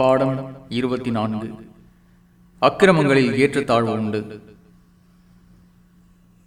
பாடம் இருபத்தி நான்கு. அக்கிரமங்களில் ஏற்றத்தாழ்வு உண்டு.